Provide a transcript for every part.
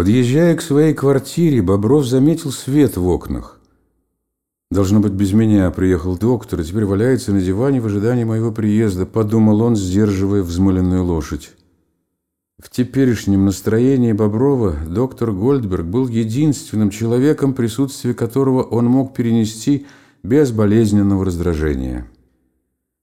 Подъезжая к своей квартире, Бобров заметил свет в окнах. «Должно быть, без меня приехал доктор, и теперь валяется на диване в ожидании моего приезда», подумал он, сдерживая взмыленную лошадь. В теперешнем настроении Боброва доктор Гольдберг был единственным человеком, присутствие которого он мог перенести без болезненного раздражения.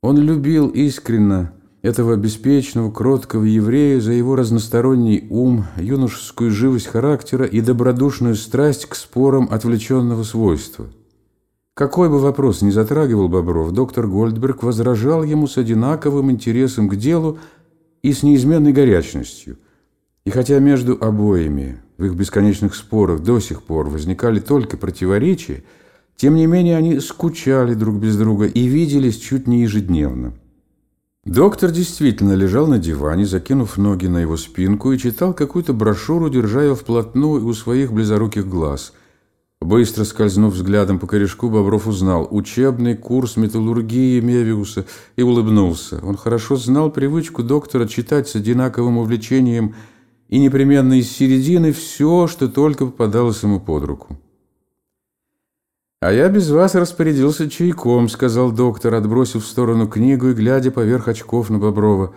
Он любил искренно этого беспечного, кроткого еврея за его разносторонний ум, юношескую живость характера и добродушную страсть к спорам отвлеченного свойства. Какой бы вопрос ни затрагивал Бобров, доктор Гольдберг возражал ему с одинаковым интересом к делу и с неизменной горячностью. И хотя между обоими в их бесконечных спорах до сих пор возникали только противоречия, тем не менее они скучали друг без друга и виделись чуть не ежедневно. Доктор действительно лежал на диване, закинув ноги на его спинку и читал какую-то брошюру, держа ее вплотную у своих близоруких глаз. Быстро скользнув взглядом по корешку, Бобров узнал учебный курс металлургии Мевиуса и улыбнулся. Он хорошо знал привычку доктора читать с одинаковым увлечением и непременно из середины все, что только попадалось ему под руку. «А я без вас распорядился чайком», — сказал доктор, отбросив в сторону книгу и глядя поверх очков на Боброва.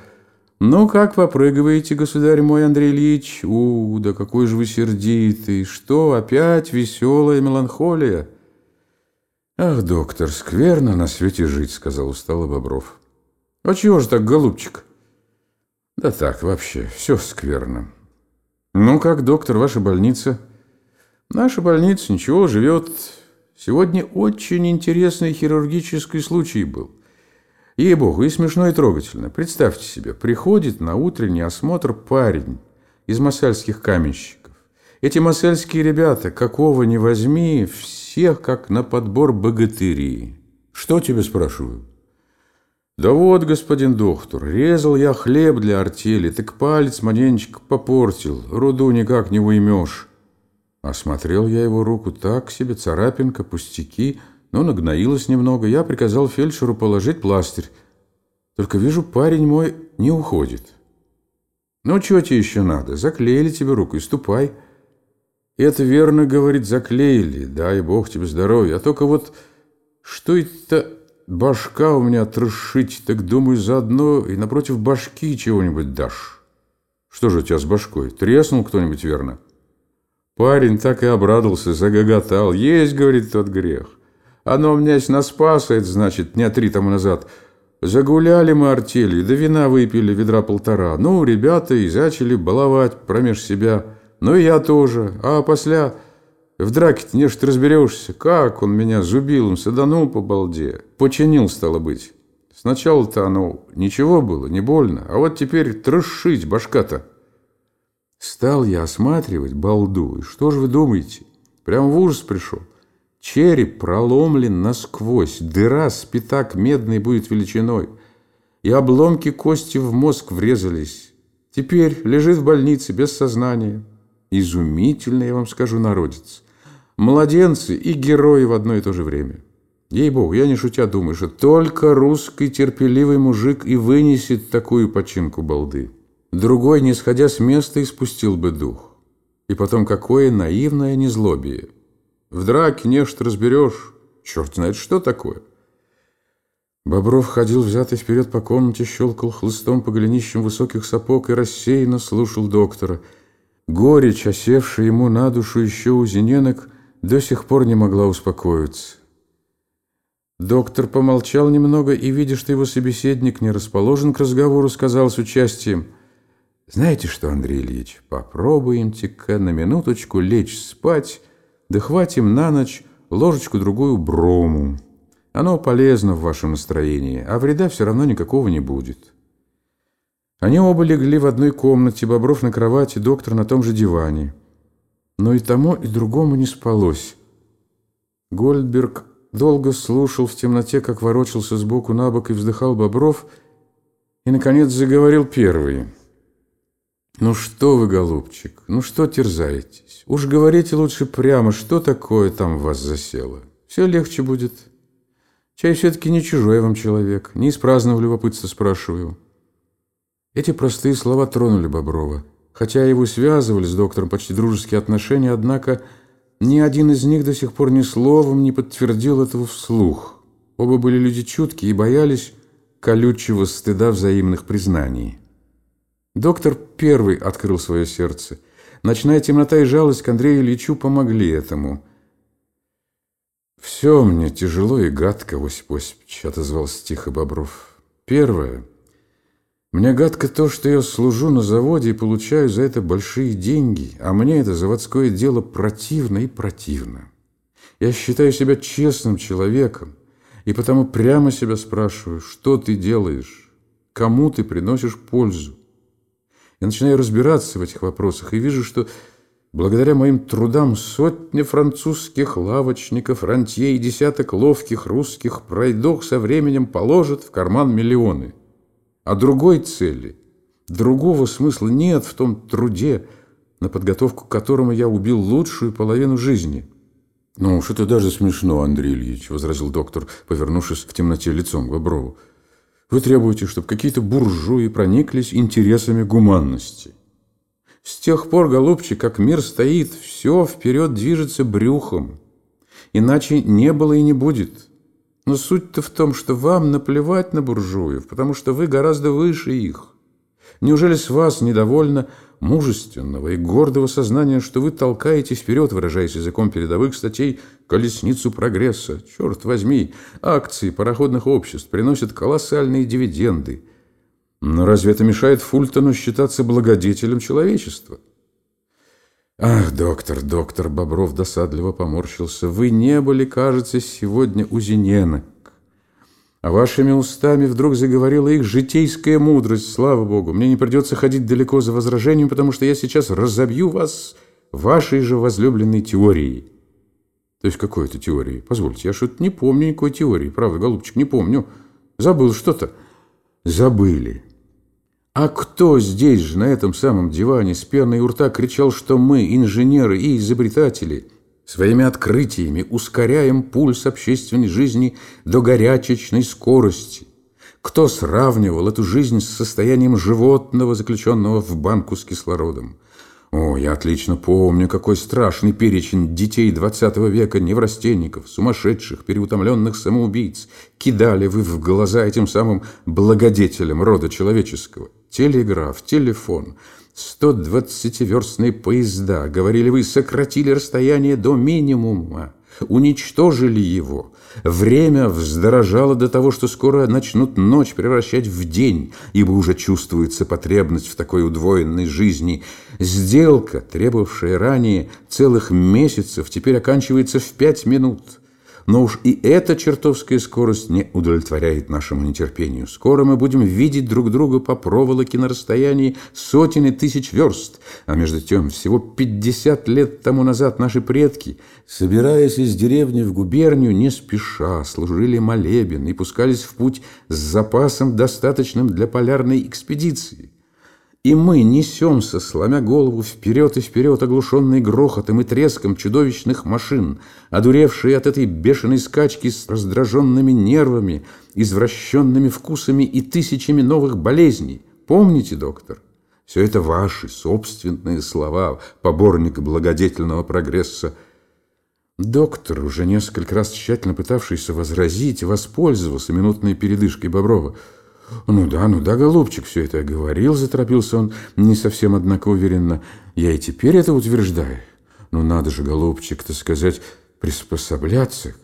«Ну, как попрыгиваете, государь мой Андрей Ильич? У, да какой же вы сердитый! Что, опять веселая меланхолия?» «Ах, доктор, скверно на свете жить», — сказал устало Бобров. «А чего же так, голубчик?» «Да так, вообще, все скверно». «Ну, как, доктор, ваша больница?» «Наша больница, ничего, живет...» Сегодня очень интересный хирургический случай был. Ей-богу, и смешно, и трогательно. Представьте себе, приходит на утренний осмотр парень из масальских каменщиков. Эти масальские ребята, какого ни возьми, всех как на подбор богатыри. Что тебе спрашиваю? Да вот, господин доктор, резал я хлеб для артели, так палец маленечко попортил, руду никак не уймешь. Осмотрел я его руку так себе, царапинка, пустяки, но нагноилась немного. Я приказал фельдшеру положить пластырь. Только вижу, парень мой не уходит. Ну, чего тебе еще надо? Заклеили тебе руку и ступай. Это верно, говорит, заклеили. Дай бог тебе здоровья. А только вот что это башка у меня трошить, так думаю, заодно и напротив башки чего-нибудь дашь. Что же у тебя с башкой? Треснул кто-нибудь, верно? Парень так и обрадовался, загоготал. Есть, говорит, тот грех. Оно меня наспасает, значит, дня три тому назад. Загуляли мы артелью, да вина выпили ведра полтора. Ну, ребята и зачали баловать промеж себя. Ну, и я тоже. А после в драке-то не ж разберешься. Как он меня зубилом саданул по балде. Починил, стало быть. Сначала-то оно ничего было, не больно. А вот теперь трошить башка-то. Стал я осматривать балду, и что же вы думаете? Прям в ужас пришел. Череп проломлен насквозь, дыра с пятак медной будет величиной, и обломки кости в мозг врезались. Теперь лежит в больнице без сознания. Изумительно, я вам скажу, народец. Младенцы и герои в одно и то же время. Ей-богу, я не шутя думаю, что только русский терпеливый мужик и вынесет такую починку балды. Другой, не сходя с места, испустил бы дух. И потом, какое наивное незлобие. В драке нечто разберешь, черт знает, что такое. Бобров ходил взятый вперед по комнате, щелкал хлыстом по голенищам высоких сапог и рассеянно слушал доктора. Горечь, осевшая ему на душу еще у зененок, до сих пор не могла успокоиться. Доктор помолчал немного и, видя, что его собеседник не расположен к разговору, сказал с участием – знаете что, Андрей Ильич, попробуемте-ка на минуточку лечь спать, да хватим на ночь ложечку-другую брому. Оно полезно в вашем настроении, а вреда все равно никакого не будет. Они оба легли в одной комнате, Бобров на кровати, доктор на том же диване. Но и тому, и другому не спалось. Гольдберг долго слушал в темноте, как ворочался сбоку на бок и вздыхал Бобров, и, наконец, заговорил первый – «Ну что вы, голубчик, ну что терзаетесь? Уж говорите лучше прямо, что такое там в вас засело. Все легче будет. Чай все-таки не чужой вам человек, не из праздного любопытства спрашиваю». Эти простые слова тронули Боброва, Хотя его связывали с доктором почти дружеские отношения, однако ни один из них до сих пор ни словом не подтвердил этого вслух. Оба были люди чуткие и боялись колючего стыда взаимных признаний. Доктор первый открыл свое сердце. Ночная темнота и жалость к Андрею Ильичу помогли этому. «Все мне тяжело и гадко, Осип Осипович», — отозвался тихо Бобров. «Первое. Мне гадко то, что я служу на заводе и получаю за это большие деньги, а мне это заводское дело противно и противно. Я считаю себя честным человеком, и потому прямо себя спрашиваю, что ты делаешь, кому ты приносишь пользу. Я начинаю разбираться в этих вопросах и вижу, что благодаря моим трудам сотни французских лавочников, рантье и десяток ловких русских пройдох со временем положат в карман миллионы. А другой цели, другого смысла нет в том труде, на подготовку к которому я убил лучшую половину жизни. «Ну уж это даже смешно, Андрей Ильич», — возразил доктор, повернувшись в темноте лицом к Боброву. «Вы требуете, чтобы какие-то буржуи прониклись интересами гуманности. С тех пор, голубчик, как мир стоит, все вперед движется брюхом. Иначе не было и не будет». Но суть-то в том, что вам наплевать на буржуев, потому что вы гораздо выше их. Неужели с вас недовольно мужественного и гордого сознания, что вы толкаете вперед, выражаясь языком передовых статей, колесницу прогресса? Черт возьми, акции пароходных обществ приносят колоссальные дивиденды. Но разве это мешает Фультону считаться благодетелем человечества? «Ах, доктор, доктор!» — Бобров досадливо поморщился. «Вы не были, кажется, сегодня у Зиненок. А вашими устами вдруг заговорила их житейская мудрость, слава богу. Мне не придется ходить далеко за возражением, потому что я сейчас разобью вас вашей же возлюбленной теорией». «То есть какой это теории? Позвольте, я что-то не помню никакой теории. Правда, голубчик, не помню. Забыл что-то». «Забыли». А кто здесь же, на этом самом диване, с пеной у рта кричал, что мы, инженеры и изобретатели, своими открытиями ускоряем пульс общественной жизни до горячечной скорости? Кто сравнивал эту жизнь с состоянием животного, заключенного в банку с кислородом? О, я отлично помню, какой страшный перечень детей двадцатого века, неврастенников, сумасшедших, переутомленных самоубийц кидали вы в глаза этим самым благодетелям рода человеческого. Телеграф, телефон, 120-верстные поезда, говорили вы, сократили расстояние до минимума, уничтожили его – Время вздорожало до того, что скоро начнут ночь превращать в день, ибо уже чувствуется потребность в такой удвоенной жизни. Сделка, требовавшая ранее целых месяцев, теперь оканчивается в пять минут. Но уж и эта чертовская скорость не удовлетворяет нашему нетерпению. Скоро мы будем видеть друг друга по проволоке на расстоянии сотен и тысяч верст. А между тем, всего 50 лет тому назад наши предки, собираясь из деревни в губернию, не спеша служили молебен и пускались в путь с запасом, достаточным для полярной экспедиции. И мы несемся, сломя голову вперед и вперед, оглушенные грохотом и треском чудовищных машин, одуревшие от этой бешеной скачки с раздраженными нервами, извращенными вкусами и тысячами новых болезней. Помните, доктор? Все это ваши собственные слова, поборник благодетельного прогресса. Доктор, уже несколько раз тщательно пытавшийся возразить, воспользовался минутной передышкой Боброва – «Ну да, ну да, голубчик, все это я говорил», — заторопился он, не совсем, однако, уверенно. «Я и теперь это утверждаю. Ну надо же, голубчик, так сказать, приспособляться.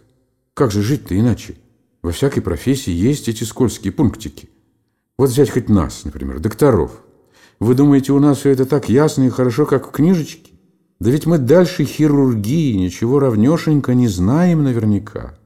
Как же жить-то иначе? Во всякой профессии есть эти скользкие пунктики. Вот взять хоть нас, например, докторов. Вы думаете, у нас все это так ясно и хорошо, как в книжечке? Да ведь мы дальше хирургии ничего равнешенько не знаем наверняка».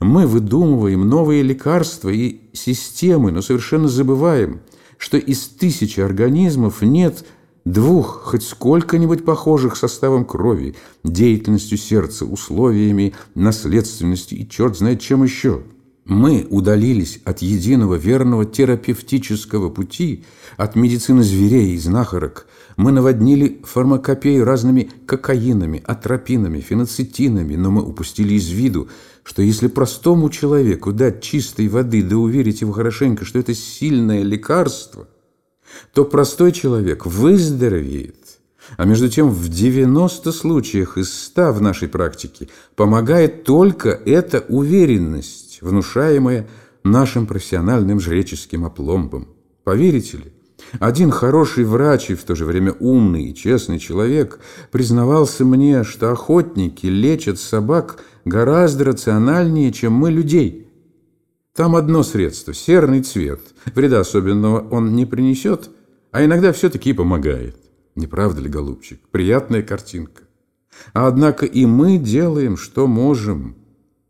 Мы выдумываем новые лекарства и системы, но совершенно забываем, что из тысячи организмов нет двух хоть сколько-нибудь похожих составом крови, деятельностью сердца, условиями, наследственностью и черт знает чем еще. Мы удалились от единого верного терапевтического пути, от медицины зверей и знахарок. Мы наводнили фармакопею разными кокаинами, атропинами, феноцетинами, но мы упустили из виду, что если простому человеку дать чистой воды, да уверить его хорошенько, что это сильное лекарство, то простой человек выздоровеет. А между тем в 90 случаях из 100 в нашей практике помогает только эта уверенность, внушаемая нашим профессиональным жреческим опломбом. Поверите ли, один хороший врач и в то же время умный и честный человек признавался мне, что охотники лечат собак гораздо рациональнее, чем мы людей. Там одно средство – серный цвет. Вреда особенного он не принесет, а иногда все-таки помогает. Не правда ли, голубчик? Приятная картинка. А однако и мы делаем, что можем.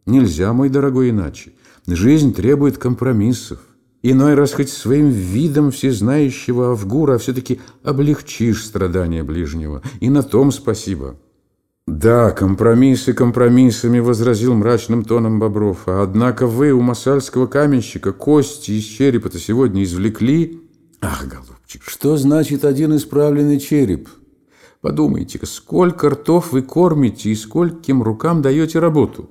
Нельзя, мой дорогой, иначе. Жизнь требует компромиссов. Иной раз хоть своим видом всезнающего Авгура, а все-таки облегчишь страдания ближнего. И на том спасибо. «Да, компромиссы компромиссами», — возразил мрачным тоном Бобров. «А однако вы у масальского каменщика кости из черепа-то сегодня извлекли?» «Ах, голубчик, что значит один исправленный череп?» Подумайте-ка, сколько ртов вы кормите и скольким рукам даете работу.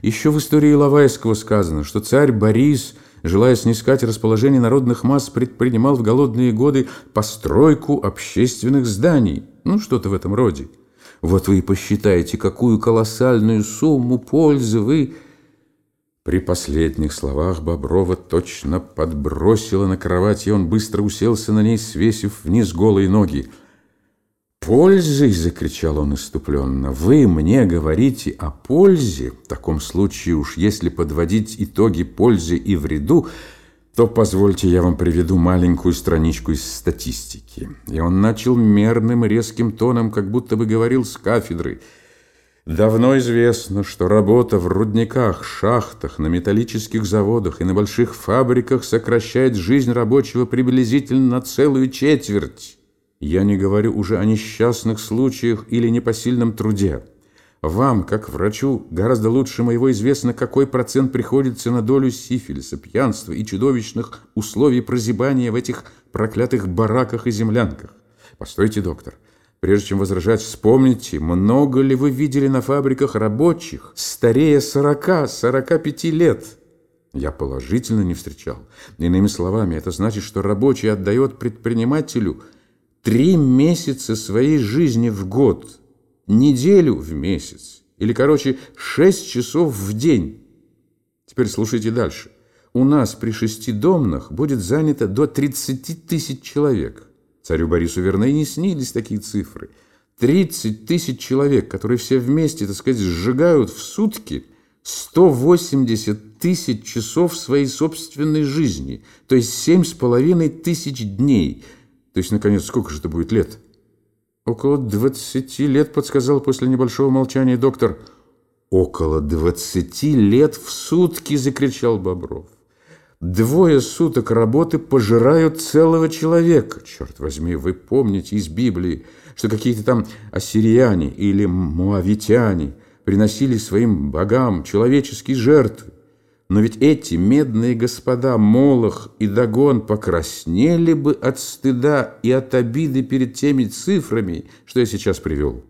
Еще в истории Лавайского сказано, что царь Борис, желая снискать расположение народных масс, предпринимал в голодные годы постройку общественных зданий. Ну, что-то в этом роде. Вот вы и посчитаете, какую колоссальную сумму пользы вы... При последних словах Боброва точно подбросила на кровать, и он быстро уселся на ней, свесив вниз голые ноги. «Пользой!» — закричал он иступленно. «Вы мне говорите о пользе? В таком случае уж если подводить итоги пользы и вреду, то позвольте я вам приведу маленькую страничку из статистики». И он начал мерным резким тоном, как будто бы говорил с кафедры. «Давно известно, что работа в рудниках, шахтах, на металлических заводах и на больших фабриках сокращает жизнь рабочего приблизительно на целую четверть. Я не говорю уже о несчастных случаях или непосильном труде». Вам, как врачу, гораздо лучше моего известно, какой процент приходится на долю сифилиса, пьянства и чудовищных условий прозябания в этих проклятых бараках и землянках. Постойте, доктор. Прежде чем возражать, вспомните, много ли вы видели на фабриках рабочих, старее 40-45 лет? Я положительно не встречал. Иными словами, это значит, что рабочий отдает предпринимателю три месяца своей жизни в год – неделю в месяц, или, короче, 6 часов в день. Теперь слушайте дальше. У нас при шестидомных будет занято до 30 тысяч человек. Царю Борису верно и не снились такие цифры. 30 тысяч человек, которые все вместе, так сказать, сжигают в сутки 180 тысяч часов своей собственной жизни, то есть семь с половиной тысяч дней. То есть, наконец, сколько же это будет лет? «Около двадцати лет», — подсказал после небольшого молчания доктор. «Около двадцати лет в сутки!» — закричал Бобров. «Двое суток работы пожирают целого человека. Черт возьми, вы помните из Библии, что какие-то там ассирияне или муавитяне приносили своим богам человеческие жертвы. Но ведь эти медные господа Молох и Дагон покраснели бы от стыда и от обиды перед теми цифрами, что я сейчас привел.